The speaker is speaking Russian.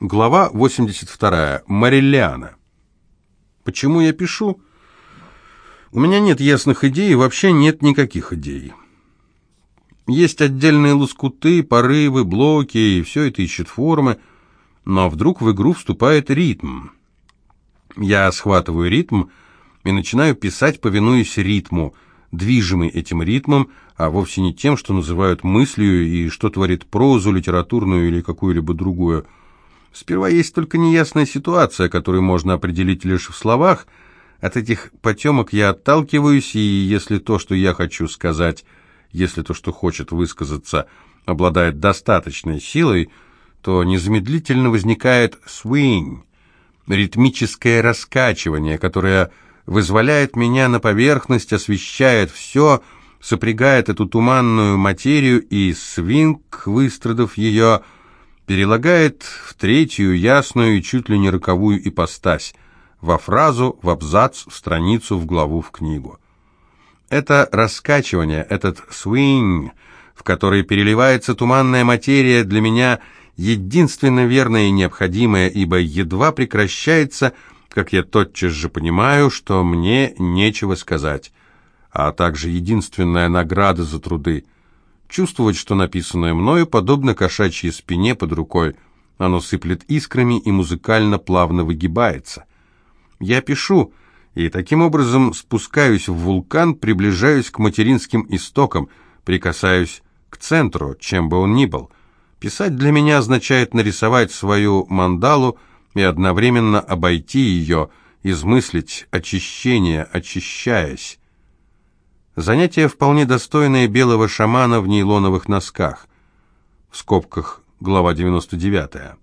Глава 82. Мариллиана. Почему я пишу? У меня нет ясных идей, вообще нет никаких идей. Есть отдельные лоскуты, порывы, блоки, и все это ищет формы, но вдруг в игру вступает ритм. Я схватываю ритм и начинаю писать, повинуясь ритму, движимый этим ритмом, а вовсе не тем, что называют мыслью и что творит прозу, литературную или какую-либо другую – Сперва есть только неясная ситуация, которую можно определить лишь в словах. От этих потемок я отталкиваюсь, и если то, что я хочу сказать, если то, что хочет высказаться, обладает достаточной силой, то незамедлительно возникает swing, ритмическое раскачивание, которое вызволяет меня на поверхность, освещает все, сопрягает эту туманную материю, и свинг, выстрадав ее, — перелагает в третью ясную и чуть ли не роковую ипостась, во фразу, в абзац, в страницу, в главу, в книгу. Это раскачивание, этот swing, в который переливается туманная материя, для меня единственно верное и необходимое, ибо едва прекращается, как я тотчас же понимаю, что мне нечего сказать, а также единственная награда за труды – чувствовать, что написанное мною подобно кошачьей спине под рукой. Оно сыплет искрами и музыкально плавно выгибается. Я пишу, и таким образом спускаюсь в вулкан, приближаюсь к материнским истокам, прикасаюсь к центру, чем бы он ни был. Писать для меня означает нарисовать свою мандалу и одновременно обойти ее, измыслить очищение, очищаясь. Занятие вполне достойное белого шамана в нейлоновых носках. В скобках глава 99.